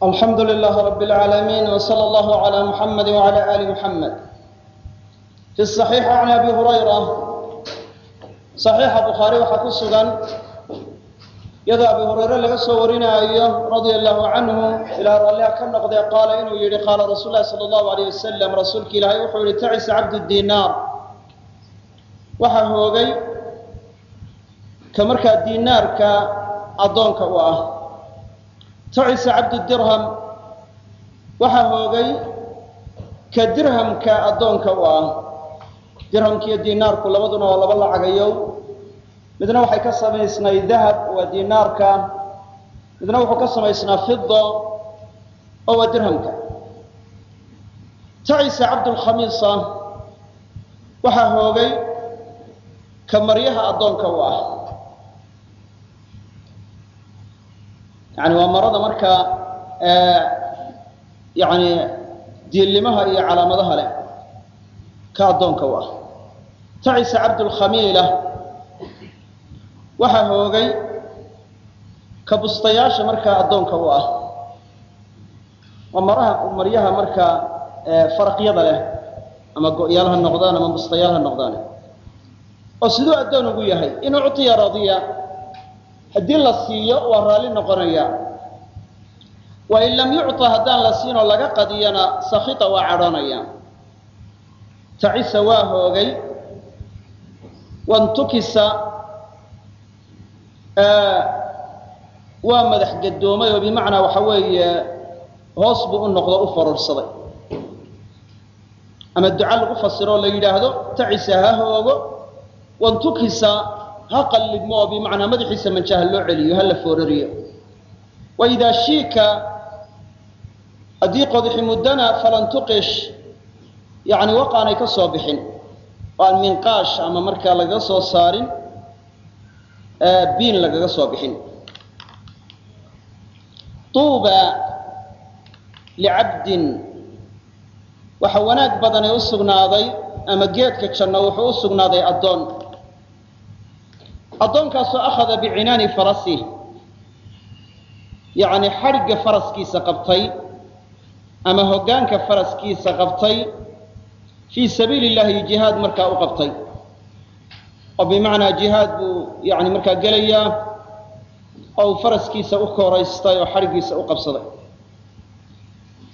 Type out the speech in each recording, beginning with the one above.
alxamdu lilah rab اlcaalamiin wslى اllah عlى muxamed wعlى ali muxamed fi صaxiixi can abi hurayra صaxiixa bukhaari waxaa ku sugan iyadoo abi hurayre laga soo warinaayo radia allahu canhu ilaa rallia ka noqdee qaala inuu yihi qaala rasuul lahi salى اllahu alيyه wasalam rasuulki ilaahay wuxuu yihi tacisa cabdu diinaar waxaa hoogay ka markaa diinaarka addoonka u ah tacisa cabdu dirham. Waxaa hoogay ka dirhamka addoonka u ah. Dirhamkiiyo dinaarku labaduna waa laba lacagayow midna waxay ka samaysnay dahab waa dinaarka. Midna wuxuu ka samaysnaa fida oo waa dirhamka. Tacisa cabdulkhamiisa waxaa hoogay ka maryaha addoonka u ah yani waa marada markaa yani diillimaha iyo calaamadaha leh ka addoonka u ah. Tacisa cabdulkhamiila waxaa hoogay ka bustayaasha markaa addoonka u ah. Maraha maryaha markaa faraqyada leh ama go-yaal ha noqdaan ama bustayaal ha noqdaan. Oo siduu addoon ugu yahay. In uctiya radiya haddii la siiyo waa raalli noqonaya. Wain lam yucطa haddaan la siinoo laga qadiyana sakita waa cadhoonaya tacisa waa hoogay. Wantukisa waa madax gadoomay oo bimacnaa waxa weeye hoos buu u noqdo u farorsaday ama duca lagu fasiro oo la yidhaahdo tacisa ha hoogo. Wantukisa ha qallibmo oo bimacnaa madaxiisa manjaha loo celiyo ha la foorariyo. Waidaa shiika haddii qodixi muddana falan tuqish yani waqaanay ka soo bixin oo aan minqaash ama markaa lagaga soo saarin biin lagaga soo bixin. Tuuba licabdin waxa wanaag badanay u sugnaaday ama geedka janno wuxuu u sugnaaday addoon addoonkaasoo akhada bicinaani farasih yacni xadhigga faraskiisa qabtay ama hoggaanka faraskiisa qabtay fii sabiili illahi jihaad markaa u qabtay. Oo bimacnaa jihaad buu yani markaa gelayaa oo faraskiisa u kooraystay oo xadhiggiisa u qabsaday.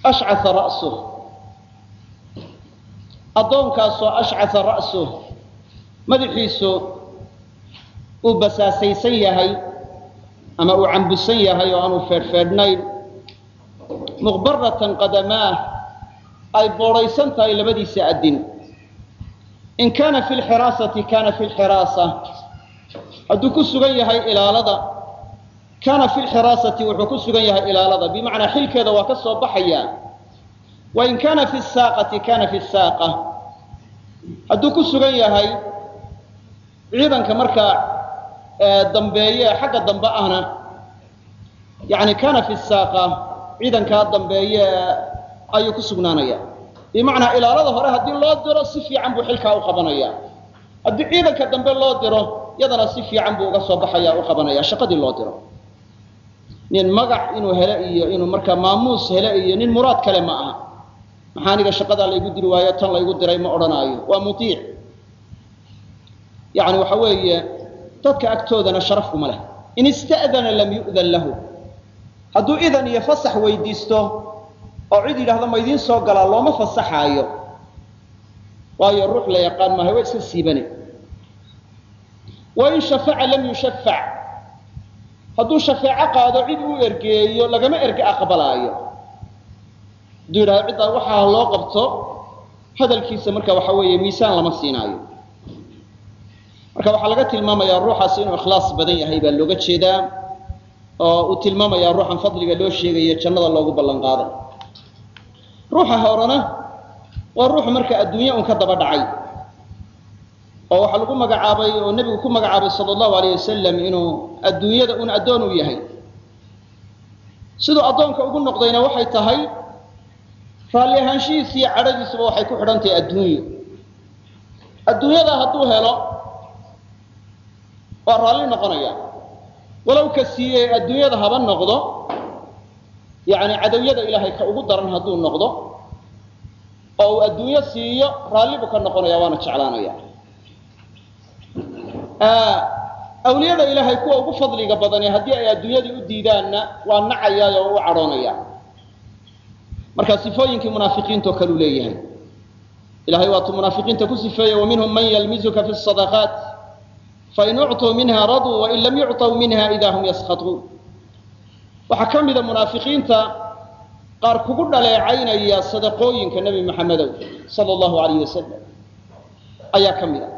Ashcaa ra'suh addoonkaasoo ashcaa ra'suh madaxiisu uu basaasaysan yahay ama uu cambusan yahay oo aanu feedhfeedhnayn muqbaratan qadamaah ay boodhaysan tahay labadiisa addin. In kaana fi lxiraasati kaana fi lxiraasa hadduu ku sugan yahay ilaalada kaana fi lxiraasati wuxuu ku sugan yahay ilaalada. Bimacnaa xilkeeda waa ka soo baxaya wa in kaana fi saaqati kaana fi saaqa. Hadduu ku sugan yahay ciidanka markaa dambeeye xagga dambe ahna yani kaana fi saaqa ciidankaa dambeeye ayuu ku sugnaanaya. Bimacnaa ilaalada hore haddii loo diro si fiican buu xilkaa u qabanaya. Haddii ciidanka dambe loo diro yadana si fiican buu uga soo baxaya u qabanaya shaqadii loo diro. Nin magac inuu hele iyo inuu markaa maamuus hele iyo nin muraad kale ma aha. Maxaa aniga shaqadaa laygu diri waayo tan laygu diray ma odhanaayo. Waa muiic yani waxa weeye dadka agtoodana sharaf kuma leh. In ista'dana lam yu'dan lahu. Hadduu idan iyo fasax weydiisto oo cid yidhahdo ma idiin soo galaa looma fasaxaayo. Waayo ruux la yaqaan maaha waa iska siibane. Wain shafaca lam yushafac hadduu shafeeco qaado cid uu ergeeyo lagama erge aqbalaayo. Hadduu yidhahdo ciddaa waxaa loo qabto hadalkiisa marka waxa weeye miisaan lama siinaayo marka waxaa laga tilmaamayaa ruuxaasi inuu ikhlaas badan yahay baa looga jeedaa oo uu tilmaamayaa ruuxan fadliga loo sheegayo jannada loogu ballan qaaday ruuxa horena waa ruux marka adduunya un ka daba dhacay oo waxaa lagu magacaabay oo nebigu ku magacaabay sala allahu alayh wasalam inuu adduunyada un addoon u yahay. Siduu addoonka ugu noqdayna waxay tahay raalli ahaanshihiisa iyo cadhadiisuba waxay ku xidhan tahay adduunyo adduunyada hadduu helo waa raalli noqonaya. Walow ka siiyey adduunyada haba noqdo yani cadowyada ilaahay ka ugu daran hadduu noqdo oo uu adduunyo siiyo raalli buu ka noqonaya waana jeclaanaya. Awliyada ilaahay kuwa ugu fadliga badani haddii ay adduunyadii u diidaanna waa nacayaa oo u cadhoonaya. Marka sifooyinkii munaafiqiintao kale u leeyahay ilahay waatuu munaafiqiinta ku sifeeyey waminhum man yalmizuka fi sadaqaat fain ucطuu minha raduu wain lam yucطw minha ida hum yaskhaطuun waxaa ka mida munaafiqiinta qaar kugu dhaleecaynaya sadaqooyinka nebi maxamedow sala allahu alayh wasalam ayaa ka mid a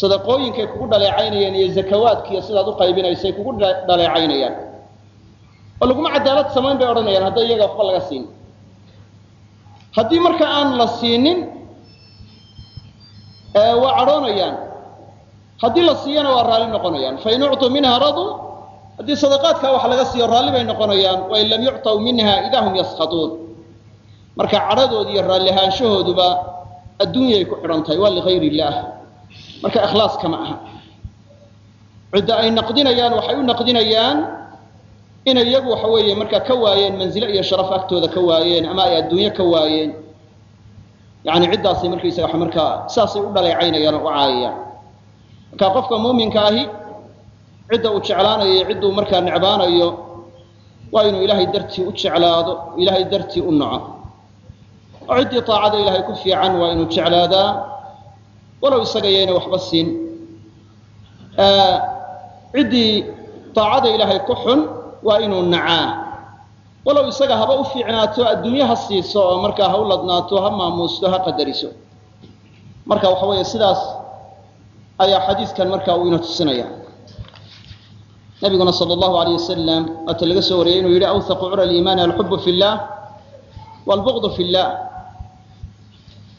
sadaqooyinkay kugu dhaleecaynayaan iyo zakawaadkiiyo sidaad u qaybinaysay kugu dhaleecaynayaan oo laguma cadaalad samayn bay odhanayaan hadday iyaga waxba laga siinin haddii marka aan la siinin waa cadhoonayaan haddii la siiyana waa raalli noqonayaan. Fain ucطuu minha radu haddii sadaqaadkaa wax laga siiyo raalli bay noqonayaan wain lam yucطw minha idaa hum yaskhaduun marka cadhadoodi iyo raallihaanshahooduba adduunyay ku xidhan tahay waa ligayr illaah marka ikhlaaskama aha. Cidda ay naqdinayaan waxay u naqdinayaan inay iyagu waxa weeye markaa ka waayeen manzilo iyo sharaf agtooda ka waayeen ama ay adduunye ka waayeen. Yani ciddaasay markaysaga markaa saasay u dhaleecaynayaan oo u caayayaan marka qofka muuminka ahi cidda uu jeclaanayo iyo cidduu markaa necbaanayo waa inuu ilaahay dartii u jeclaado ilaahay dartii u naco oo ciddii taacada ilaahay ku fiican waa inuu jeclaadaa walow isaga yayna waxba siin. Ciddii taacada ilaahay ku xun waa inuu nacaa. Walow isaga haba u fiicnaato adduunyo ha siiso oo markaa ha u ladnaato ha maamuusto ha qadariso. Marka waxa weeye sidaas ayaa xadiidkan markaa uu ina tusinaya. Nabiguna sal allahu alayh wasalam waata laga soo wariyey inuu yidhi awhaqu cura liimaani alxubu fi llah waalbuqdu fi llah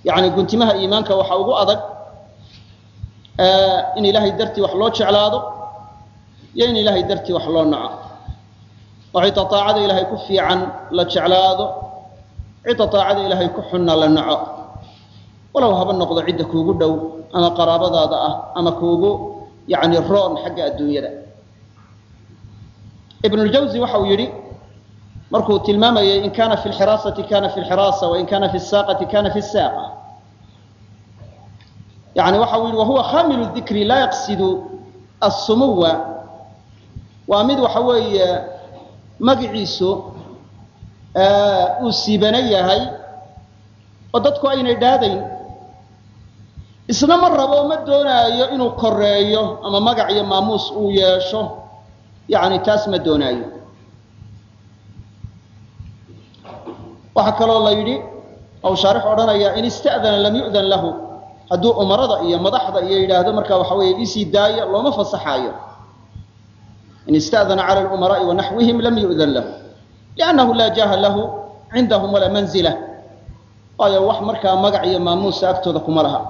yani guntimaha iimaanka waxa ugu adag in ilaahay dartii wax loo jeclaado iyo in ilaahay dartii wax loo naco. Oo cidda ilaahay ku fiican la jeclaado cidda taacada ilaahay ku xunna la naco walow haba noqdo cidda kuugu dhow ama qaraabadaada ah ama kuugu yani roon xagga adduunyada. Ibnuljawzi waxa uu yidhi markuu tilmaamayay in kana fi lxiraasati kana fi lxiraasa wain kana fi saaqati kana fi saaqa. Yani waxa uu yidhi wahuwa khamilu dikri laa yaqsidu assumuwa. Waa mid waxa weeye magiciisu uu siibana yahay oo dadku aynay dhaadayn isna ma rabo ma doonaayo inuu koreeyo ama magac iyo maamuus uu yeesho. Yani taas ma doonaayo. Waxaa kaloo la yidhi ou shaarix odhanaya in ista'dana lam yu'dan lahu. Hadduu umarada iyo madaxda iyo yidhaahdo markaa waxa weeye isii daaya looma fasaxaayo. In ista'dana cala lumaraai wanaxwihim lam yu'dan lahu. Liannahu laa jaha lahu cindahum walaa manzila. Waayo wax markaa magac iyo maamuusa agtooda kuma laha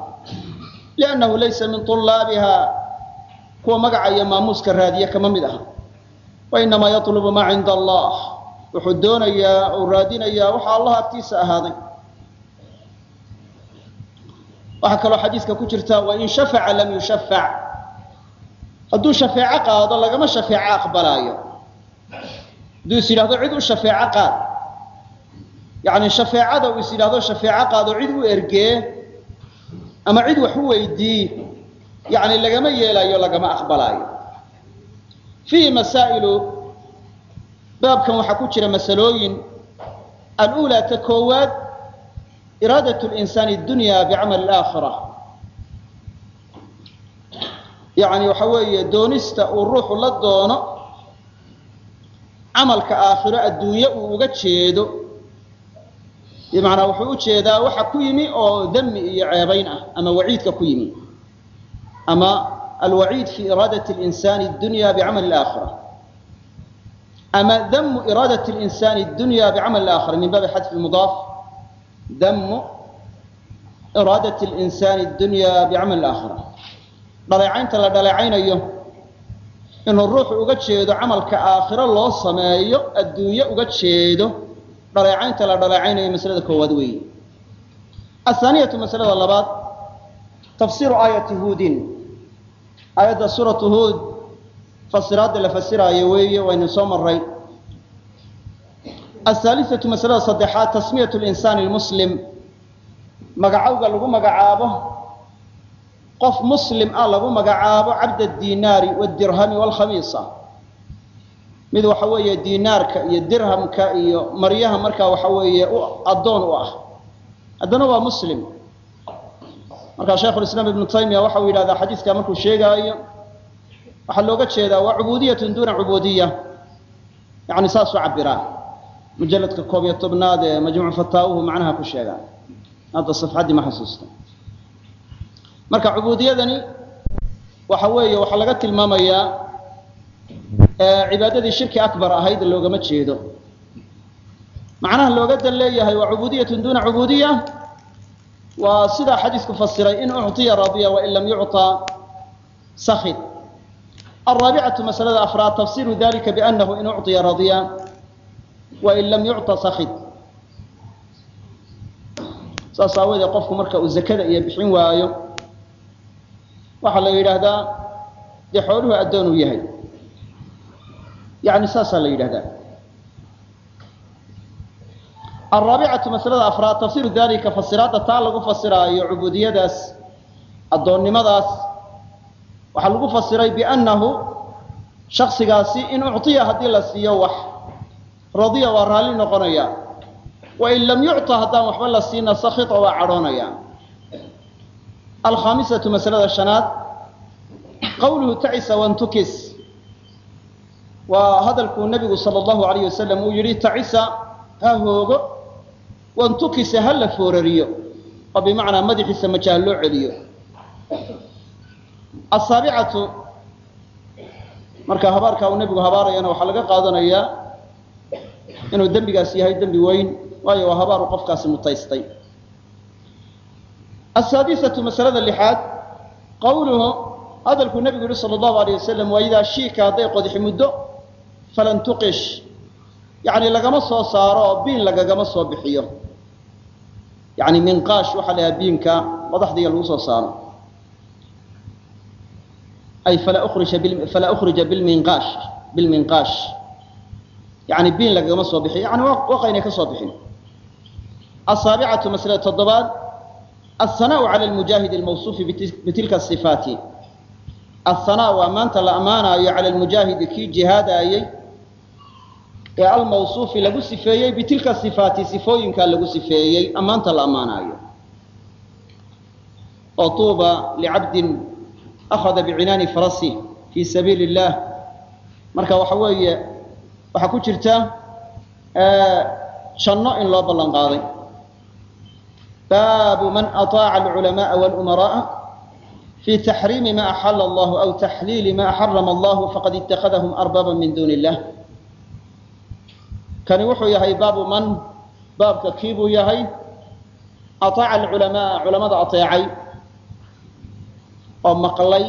liannahu laysa min tulaabiha kuwa magaca iyo maamuuska raadiya kama mid aha wainamaa yatlubu maa cinda allah wuxuu doonayaa uu raadinayaa waxa allah agtiisa ahaaday waxaa kaloo xadiiska ku jirta wain shafaca lam yushafac hadduu shafeeco qaado lagama shafeeco aqbalaayo hadduu is yidhahdo cid u shafeeco qaad yani shafeecada uu is yidhahdo shafeeco qaado cid u ergee ama cid wax u weydii yani lagama yeelaayo lagama aqbalaayo. Fiihi masaa'ilu baabkan waxaa ku jira masalooyin. Alulaa ta koowaad iraadat linsaani dunya bicamali alaakhira yani waxa weeye doonista uu ruuxu la doono camalka aakhiro adduunye uu uga jeedo bimacnaa wuxuu u jeedaa waxa ku yimi oo dami iyo ceebayn ah ama waciidka ku yimi. Ama alwaciid fi iraadati linsani dunya bicamali alaakhira. Ama damu iraadati linsani dunya bicamali alaakhira min baabi xadfi mudaaf damu iraadati linsani dunya bicamali alaakhira. Dhaleecaynta la dhaleecaynayo inuu ruuxu uga jeedo camalka aakhiro loo sameeyo adduunye uga jeedo dhaleecaynta la dhaleecaynayo maslada koowaad weeye. Athaaniyatu masalada labaad tafsiru aayati huudin. Aayadda suuratu huud fasiraadda la fasiraayo weeye waynu soo maray ahaalisatu masalada saddexaad tasmiyat linsaani lmuslim magacowga lagu magacaabo qof muslim ah lagu magacaabo cabd adinaari wdirhami wlkhamiisa mid waxa weeye dinaarka iyo dirhamka iyo maryaha markaa waxa weeye addoon u ah. Haddana waa muslim. Markaa shaykhulislaam ibnu taymiya waxa uu yidhahdaa xadiiska markuu sheegaayo waxaa looga jeedaa waa cubudiyatun duuna cubudiya yani saasuu cabiraa mujaladka koob iyo tobnaad ee majmuuc fataawuhu macnaha ku sheegaa. Hadda safxaddii ma xasuusta marka cubuudiyadani waxa weeye waxaa laga tilmaamayaa cibaadadii shirki akbar ahayd loogama jeedo macnaha looga dan leeyahay waa cubudiyatun duuna cubudiya waa sidaa xadiisku fasiray in ucطiya radiya wain lam yucطa sakid alraabicatu masalada afraad tafsiru dalika bianahu in ucطiya radiya wain lam yucطa sakid saas aawoodee qofku marka uu zakada iyo bixin waayo waxaa la yidhaahdaa dee xooluhu addoon uu yahay yani saasaa la yidhahdaa alraabicatu masalada afraad tafsiru dalika fasiraadda taa lagu fasiraayo cubuudiyadaas addoonnimadaas waxaa lagu fasiray biannahu shaksigaasi in ucطiya haddii la siiyo wax radiya waa raalli noqonaya wain lam yucطa haddaan waxba la siina sakita waa cadhoonaya alkhaamisatu masalada shanaad qawluhu tacisa wantukis waa hadalkuu nabigu sal allahu alayh wasalam uu yihi tacisa ha hoogo wantukisa ha la foorariyo. Oo bimacnaa madaxiisa majaha loo celiyo. Asaabicatu marka habaarkaa uu nebigu habaarayana waxaa laga qaadanayaa inuu dembigaas yahay dembi weyn waayo waa habaaru qofkaasi mutaystay. Asaadisatu masalada lixaad qawluhu hadalkuu nebigu yihi sala allahu alayh wasalam waa idaa shiika hadday qodixi muddo falan tuqish. Yani lagama soo saaro oo biin lagagama soo bixiyo. Yani minqaash waxaa la yahaa biinka madaxdiga lagu soo saaro. Ay falaa falaa ukhrija bilminqaash bilminqaash yani biin lagagama soo bixiyo. Yani waqaynay ka soo bixin. Asaabicatu masalada toddobaad aلhanaaءu cala lmujaahid almawsuufi bitilka sifaati. Ahanaa waa maanta la ammaanaayo cala lmujaahidi kii jihaadaayey ee almawsuufi lagu sifeeyey bitilka sifaati sifooyinkaa lagu sifeeyey ammaanta la ammaanaayo. Oo tuuba licabdin akhada bicinaani farasi fii sabiili illaah marka waxa weeye waxaa ku jirta janno in loo ballan baabu man aطaaca alculamaaa wاlumaraaa fii taxriimi ma axala allahu aw taxliili ma xarama allahu faqad itakhadahum arbaaba min duuni illah kani wuxuu yahay baabu man baabka kii buu yahay aطaaca alculamaa culamada ateecay oo maqlay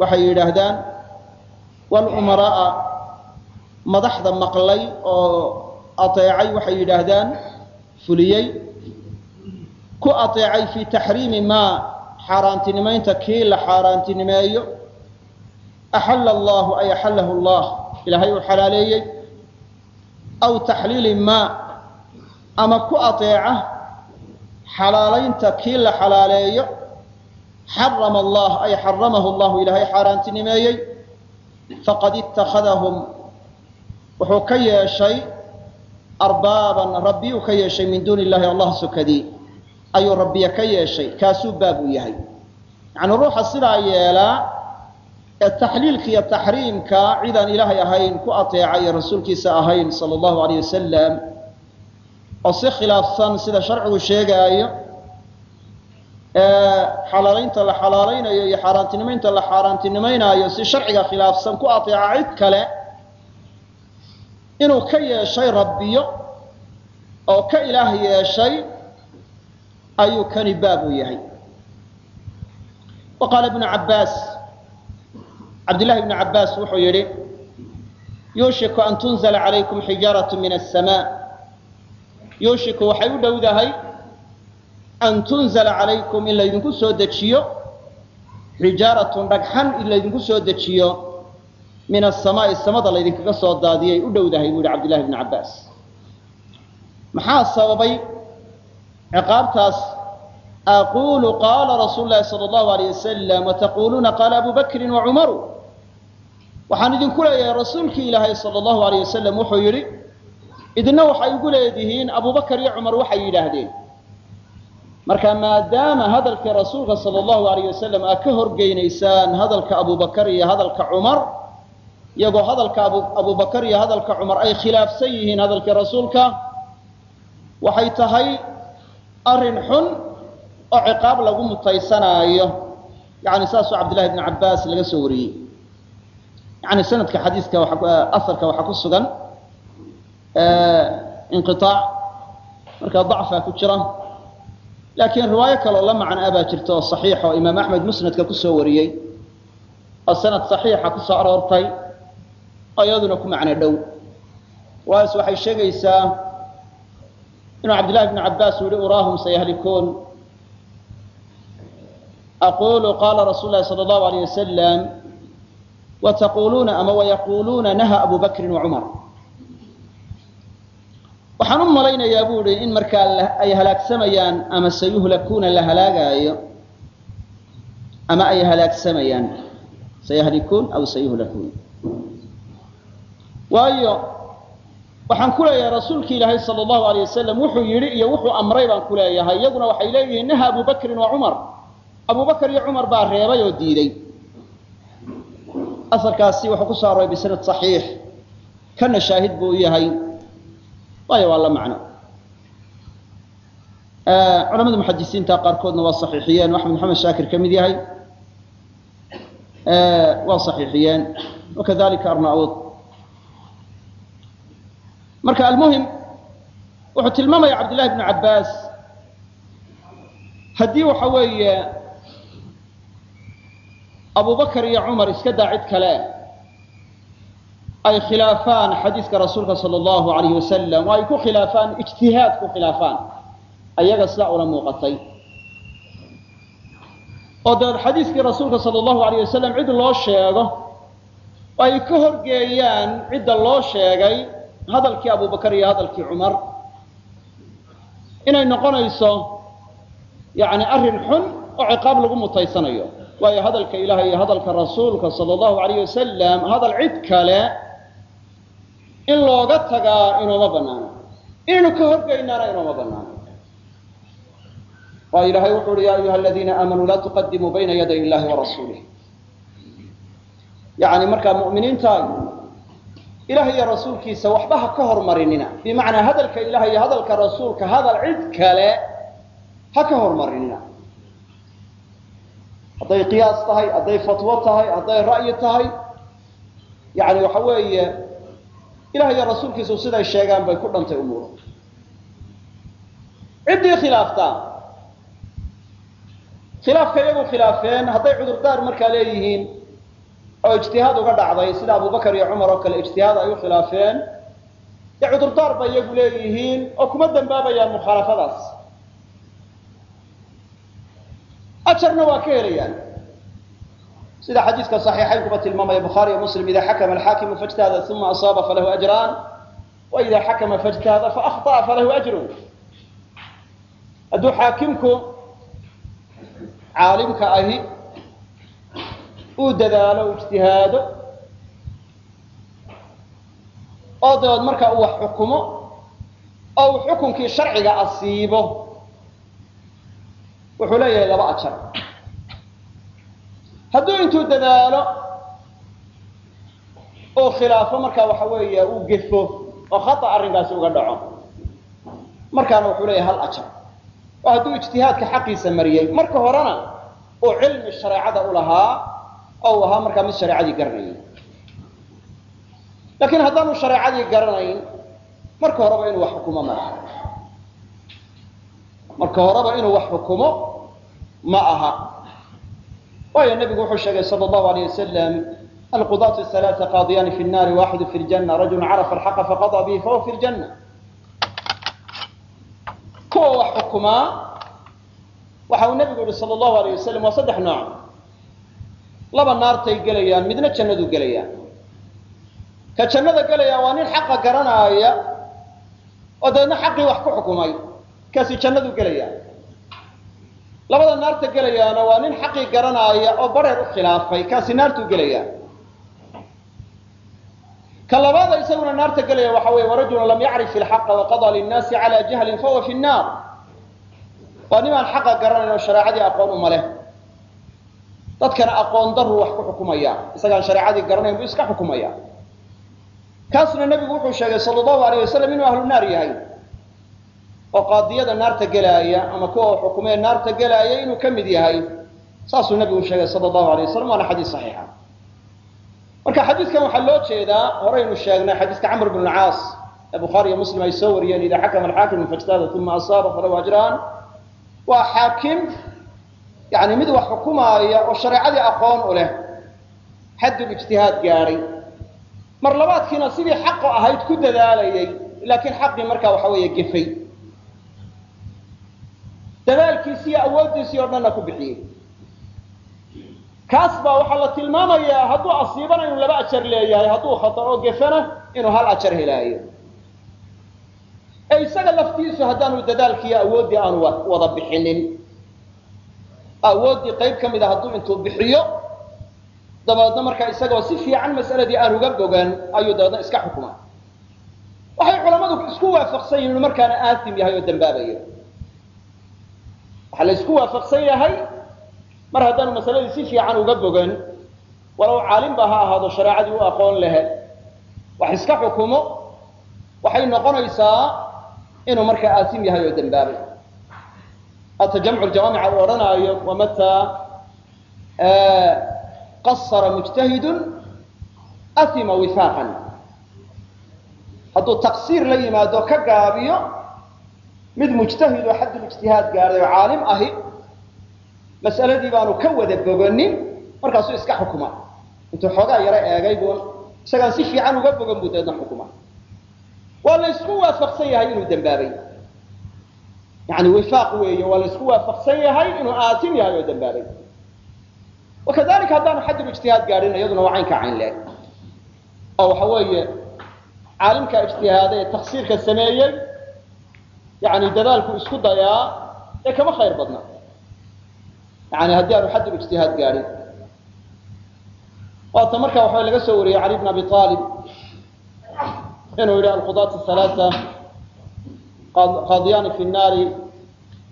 waxay yidhaahdaan wاlumaraءa madaxda maqlay oo ateecay waxay yidhaahdaan fuliyey ku ateecay fi taxriimi maa xaaraantinimaynta kii la xaaraantinimeeyo axalla allahu ay axallahu allah ilaahay uu xalaaleeyey aw taxliili maa ama ku ateeca xalaalaynta kii la xalaaleeyo xarama allah ay xaramahu allahu ilaahay xaaraantinimeeyey faqad ittakhadahum. Wuxuu ka yeeshay arbaaban rabbi uu ka yeeshay min duuni illahi allah sokadii ayuu rabbiya ka yeeshay kaasuu baab u yahay. Yacnii ruuxa sidaa yeelaa ee taxliilka iyo taxriimka cidaan ilaahay ahayn ku ateecay ee rasuulkiisa ahayn sala allahu alayh wasalam oo si khilaafsan sida sharcigu sheegaayo ee xalaalaynta la xalaalaynayo iyo xaaraantinimaynta la xaaraantinimaynaayo si sharciga khilaafsan ku ateeca cid kale inuu ka yeeshay rabbiyo oo ka ilaah yeeshay ayuu kani baab u yahay. Wa ibnu cabbaas cabdillahi ibnu cabbaas wuxuu yidhi yuushiku an tunzala calaykum xijaaratu min asamaa yuushiku waxay u dhowdahay an tunzala calaykum in laydinku soo dejiyo xijaaratun dhagxan in laydinku soo dejiyo min asamaa'i samada laydinkaga soo daadiyay. U dhowdahay buu yihi cabdillahi bni cabbaas maxaa sababay? Ciqaabtaas aquulu qaala rasuulu lahi sala allahu alayh wasalam wataquluuna qaala abu bakrin wacumaru waxaan idinku leeyahay rasuulkii ilaahay sala allahu alayh wasalam wuxuu yidhi idina waxay igu leedihiin abubakar iyo cumar waxay yidhaahdeen. Marka maadaama hadalkii rasuulka sala allahu alayh wasalam aad ka horgeynaysaan hadalka abubakar iyo hadalka cumar iyagoo hadalka abubakar iyo hadalka cumar ay khilaafsan yihiin hadalkii rasuulka waxay tahay arrin xun oo ciqaab lagu mutaysanaayo yani saasoo cabdillahi bni cabbaas laga soo wariyey yani sanadka xadiiska aarka waxaa ku sugan inqiaac markaa dacfaa ku jira laakiin riwaayo kaloo la macno a baa jirta oo saxiixa oo imaam axmed musnadka ku soo wariyey oo sanad saxiixa ku soo aroortay oo ku macno dhow waas waxay sheegaysaa inuu cabdillahi bni cabbaas uu yihi uraahum sayahlikuun aqulu qaala rasuulu lahi sala allahu alayh wasalam wataquluuna ama wayaquuluuna naha abu bakrin wacumar waxaan u malaynayaa bu ihi in markaa ay halaagsamayaan ama sayuhlakuuna la halaagaayo ama ay halaagsamayaan sayahlikuun aw sayuhlakuun waayo waxaan ku leeyahay rasuulki ilaahay sala allahu alayh wasalam wuxuu yidhi iyo wuxuu amray baan ku leeyahay iyaguna waxay leeyihiin naha abu bakrin wa cumar abu bakr iyo cumar baa reebay oo diiday asalkaasi wuxuu ku soo arooray bisanad saxiix. Kana shaahid buu u yahay. Waayo waa la macno. Culamada muxadisiinta qaarkoodna waa saxiixiyeen. Axmed maxamed shaakir ka mid yahay. Waa saxiixiyeen. Wakadalika arnaud marka almuhim wuxuu tilmaamaya cabdillahi bnu cabbaas. Haddii waxa weeye abubakar iyo cumar iska daa cid kale. Ay khilaafaan xadiiska rasuulka sala allahu alayhi wasalam oo ay ku khilaafaan ijtihaad ku khilaafaan. Ayaga sidaa ula muuqatay. Oo dabeed xadiiskii rasuulka sala allahu alayh wasalam cid loo sheego oo ay ka horgeeyaan cidda loo sheegay hadalkii abubakar iyo hadalkii cumar inay noqonayso yani arrin xun oo ciqaab lagu mutaysanayo waayo hadalka ilaah iyo hadalka rasuulka sala allahu alayh wasalam hadal cid kale in looga tagaa inooma banaano inaynu ka horgeynaana inooma banaano waayo ilahay wuxu uhi ya ayuha aladiina aamanuu laa tuqadimuu bayna yaday illahi wa rasuulih yani markaa mu'miniinta ilaah iyo rasuulkiisa waxba ha ka hormarinina bimacnaa hadalka ilaah iyo hadalka rasuulka hadal cid kale ha ka hormarinina hadday qiyaas tahay hadday fatwo tahay hadday ra'yi tahay yani waxa weeye ilah iyo rasuulkiisu siday sheegaan bay ku dhantay umuur ciddii khilaaftaa khilaafka iyagu khilaafeen hadday cudurdaar markaa leeyihiin oo ijtihaad uga dhacday sida abubakar iyo cumar oo kale ijtihaad ay u khilaafeen dee cudurdaar bay iyagu leeyihiin oo kuma dambaabayaan mukhaalafadaas ajarna waa ka helayaan sida xadiiska saxiixaynkuba tilmaamaya bukhaariyo muslim ida xakama alxaakimu fajtaada uma asaaba falahu ajraan wa ida xakama fajtaada faahطa'a falahu ajrun hadduu xaakimku caalimka ahi uu dadaalo ijtihaado oo dabeed markaa uu wax xukumo oo uu xukunkii sharciga asiibo wuxuu leeyahay laba ajar. Hadduu intuu dadaalo oo khilaafo markaa waxa weeye uu gefo oo khata arrinkaasi uga dhaco markaana wuxuu leeyahay hal ajar. Oo hadduu ijtihaadka xaqiisa mariyey. Marka horena uu cilmi shareecada u lahaa oo uu ahaa markaa mid shareecadii garanayay laakiin haddaanu shareecadii garanayn marka horeba inuu wax xukumo ma aha marka horeba inuu wax xukumo ma aha. Waayo nebigu wuxuu sheegay sal allahu alayh wasalam alqudaatu halaaa qaadiyaani fi nnaari waaxidu fi ljanna rajulu carafa alxaqa faqadaa bihi fahuwa fi ljanna. Kuwa wax xukumaa waxa uu nebigu yihi sal allahu alayh wasalam waa saddex nooc. Laba naartay gelayaan midna jannadu gelayaan. Ka jannada gelaya waa nin xaqa garanaaya oo dabeedna xaqii wax ku xukumay kaasi jannadu gelaya labada naarta gelayaana waa nin xaqii garanaaya oo bareer u khilaafay kaasi naartuu gelaya ka labaada isaguna naarta gelaya waxa weeye warajulun lam yacrif ilxaqa waqadaa linnaasi cala jahlin fahuwa fi nnaar waa nimaan xaqa garanayn oo shareecadii aqoon uma leh. Dadkana aqoon daruu wax ku xukumaya isagaan shareecadii garanayn buu iska xukumaya. Kaasna nebigu wuxuu sheegay sala allahu alayh wasalam inuu ahlu naar yahay oo qaadiyada naarta gelaaya ama kuwa xukumee naarta gelaaya inuu ka mid yahay saasuu nebigu sheegay sala allahu alayh wasalam waana xadiis saxiixa. Marka xadiidkan waxaa loo jeedaa horaynu sheegnay xadiiska camr bn lcaas ee bukhaari iyo muslim ay soo wariyeen ida xakama alxaakimu fajtahada uma asaaba falahu ajraan. Waa xaakim yani mid wax xukumaaya oo shareecadii aqoon u leh xaddul ijtihaad gaadhay mar labaadkiina sidii xaqo ahayd ku dadaalayay laakiin xaqii markaa waxa weeye gefay dadaalkiisi iyo awooddiisii oo dhanna ku bixiyey. Kaas baa waxaa la tilmaamayaa hadduu asiibana inuu laba ajar leeyahay hadduu khataro gefana inuu hal ajar helaayo. Ee isaga laftiisu haddaanu dadaalkiiyo awooddii aanu wada bixinin. Awooddii qayb ka mid a hadduu intuu bixiyo dabeedna markaa isagoo si fiican mas'aladii aan uga bogan ayuu dabeedna iska xukuma waxay culammadu isku waafaqsan yihiin inu markaana aasim yahay oo dambaabayo waxaa la isku waafaqsan yahay mar haddaanu masaladii si fiican uga bogan walow caalimba ha ahaado shareecadii u aqoon lehe wax iska xukumo waxay noqonaysaa inuu markaa aasim yahay oo dambaabay. Hata jamcu ljamaamica uu odhanaayo wamataa qasara mujtahidun atima wifaaqan hadduu taqsiir la yimaado ka gaabiyo mid mujtahid oo xaddul ijtihaad gaadhay oo caalim ahi mas'aladii baanu ka wada boganin markaasuu iska xukuma intuu xoogaa yaro eegay buu isagaan si fiican uga bogan buu deedna xukuma waa la ysku waafaqsan yahay inuu dambaabay. Yani wifaaq weeye waa la ysku waafaqsan yahay inuu aatim yahay oo dambaabay. Wakadalika haddaanu xaddul ijtihaad gaadhin iyaduna waa caynka cayn leeg. Oo waxa weeye caalimka ijtihaada ee taksiirka sameeyey yani dadaalku isku dayaa ee kama khayr badna yani haddii aanu xaddul ijtihaad gaadhin waata marka waxaa laga soo wariyey cali bn abi aalib inuu yidhi alqudaat halaaa qaadiyaani fi nnaari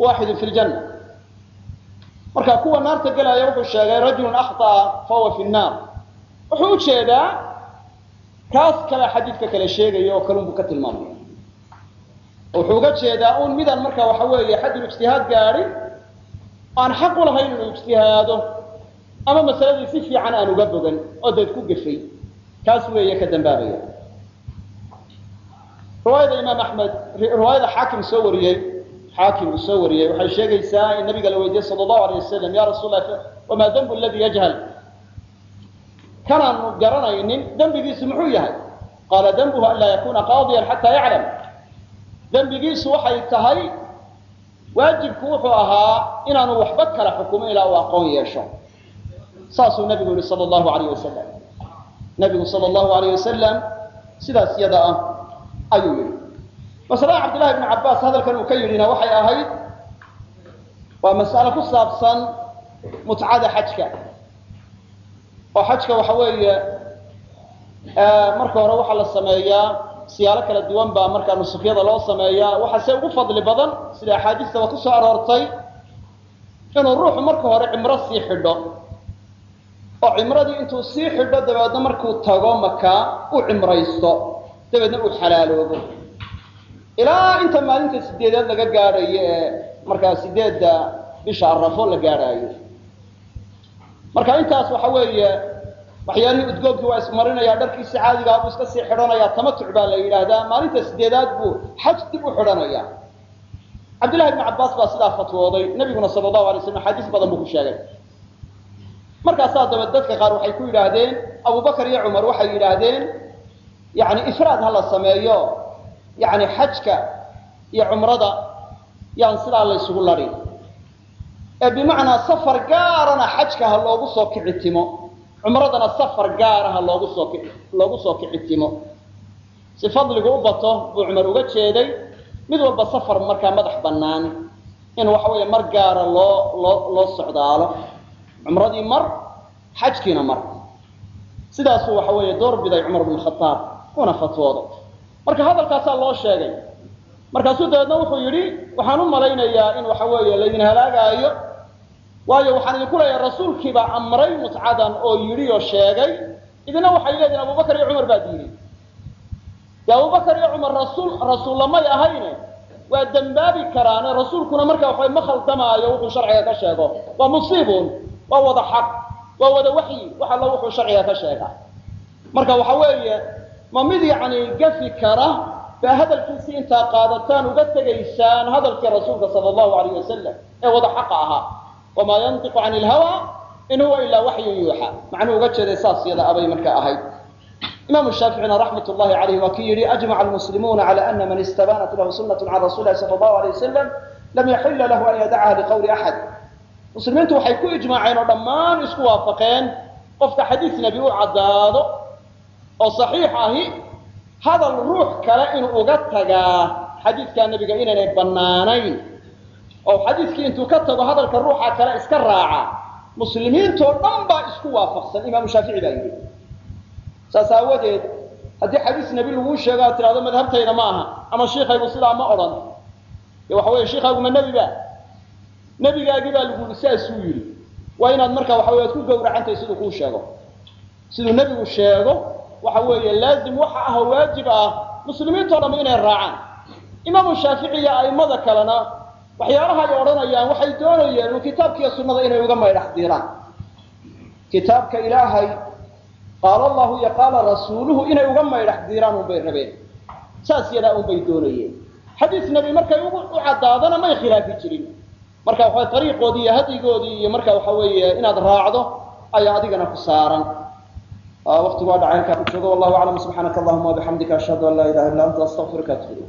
waaxidu fi ljanna marka kuwa naarta gelaya wuxuu sheegay rajulun akhطa'a fahuwa fi nnaar wuxuu u jeedaa kaas kale xadiidka kale sheegaya oo kalun buu ka tilmaamaya wuxuu uga jeedaa un midaan marka waxa weeye xaddul ijtihaad gaadhin aan xaq u lahayn inuu ijtihaado ama masaladii si fiican aan uga bogan oo deed ku gefay kaas weeye ka dambaabaya. Riwaayada imaam axmed riwaayada xaakim soo wariyey xaakim soo wariyey waxay sheegaysaa in nabiga la weydiiyey sala allahu alayh wasalam ya rasuul lah wamaa dembu aladi yajhal? Kanaanu garanaynin dembigiisu muxuu yahay? Qaala dembuhu an laa yakuna qaadiyan xataa yaclam dembigiisu waxay tahay waajibku wuxuu ahaa inaanu waxba kala xukumo ilaa uu aqoon yeesho. Saasuu nabigu yihi sala allahu alayh wasalam nabigu sala allahu alayh wasalam sidaas yada ah ayuu yidhi. Masalada cabdillahi bni cabbaas hadalkan uu ka yidhina waxay ahayd waa mas'alo ku saabsan mutcada xajka. Oo xajka waxa weeye marka hore waxaa la sameeyaa siyaalo kala duwan baa markaa nusufyada loo sameeyaa. Waxaase ugu fadli badan sida axaadiistaba ku soo aroortay inuu ruuxu marka hore cimro sii xidho. Oo cimradii intuu sii xidho dabeedna markuu tago makaa u cimraysto. Dabeedna uu xalaaloobo. Ilaa inta maalinta sideedaad laga gaadhayo ee markaa sideedda bisha arafo la gaadhaayo. Marka intaas waxa weeye waxyaalihii udgoobkii waa ismarinaya dharkiisi caadigaa buu iska sii xidhanaya tamatuc baa la yidhaahdaa maalinta sideedaad buu xaj dib u xidhanaya cabdillahi bni cabbaas baa sidaa fatwooday nabiguna sala allahu alay slam axaadiis badan buu ku sheegay. Markaasaa daba dadka qaar waxay ku yidhaahdeen abubakar iyo cumar waxay yidhaahdeen yani ifraad ha la sameeyo yani xajka iyo cumrada yaan sidaa la ysugu ladhin ee bimacnaa safar gaarana xajka ha loogu soo kici timo cumradana safar gaaraha loogu soo loogu soo kicitimo si fadligu u bato buu cumar uga jeeday mid walba safar markaa madax bannaan in waxa weeye mar gaara loo loo loo socdaalo. Cumradii mar xajkiina mar. Sidaasuu waxa weeye door biday cumar bn khaaab una fatwoodo marka hadalkaasaa loo sheegay. Markaasuu dabeedna wuxuu yidhi waxaan u malaynayaa in waxa weeye laydin halaagaayo waayo waxaan idinku leeyahay rasuulkiibaa amray mutcadan oo yidhi oo sheegay. Idina waxay leedihin abubakar iyo cumar baa diiday de abubakar iyo cumar rasuul rasuullamay ahayne? Waa dembaabi karaane rasuulkuna marka waxaway ma khaldamaayo wuxuu sharciga ka sheego. Waa musiibun waa wada xaq waa wada waxyi wax alla wuxuu sharciga ka sheegaa marka waxa weeye ma mid yacni gafi kara baa hadalkiisii intaa qaadataan uga tegaysaan hadalkii rasuulka sala allahu alayh wasalam ee wada xaqa ahaa wamaa yantiqu cani ilhawa in huwa ilaa waxyun yuuxa macnuu uga jeeday saas yada abay marka ahayd. Imaamu shaaficina raxmat llahi alayh waa kii yihi ajmaca almuslimuuna cala ana man istabanat lahu sunatu can rasuli lahi sala allahu alayh wasalam lam yaxila lahu an yadacaha liqawli axad. Muslimiintu waxay ku ijmaaceen oo dhammaan isku waafaqeen qofka xadiis nebi u caddaado oo saxiix ahi hadal ruux kale inuu uga tagaa xadiidkaa nebiga inaynay bannaanayn oo xadiiskii intuu ka tago hadalka ruuxa kale iska raaca muslimiintoo dhan baa isku waafaqsan imaamu shaafici baa yidhi. Saas aawadeed haddii xadiis nebi laguu sheego aad tidhahdo madhabtayda ma aha ama shiikaygu sidaa ma odhan. Dee waxa weeye shiikaygu ma nebi ba nebigaagii baa lagu yihi saasuu yidhi. Waa inaad markaa waxa wey ad ku gawracantahay siduu kuu sheego. Siduu nebigu sheego waxa weeye laazim waxa ah oo waajib ah muslimiintoo dham inay raacaan. Imaamu shaafici iyo a'immada kalena waxyaalaha ay odhanayaan waxay doonayeen uu kitaabkiiyo sunnada inay uga maydhax diraan kitaabka ilaahay qaala allahu iyo qaala rasuuluhu inay uga maydhax diraan unbay rabeen. Saas yadaa unbay doonayeen. Xadiis nebi markay u caddaadana may khilaafi jirin. Marka waxa ariiqoodii iyo hadyigoodii iyo marka waxa weeye inaad raacdo ayaa adigana ku saaran. Waqtigu waa dhacay halkaa ku joogo. Wallahu aclam subxaanaka allahuma wabixamdika ashhadu an laa ilaha illa anta astaqfiruka atub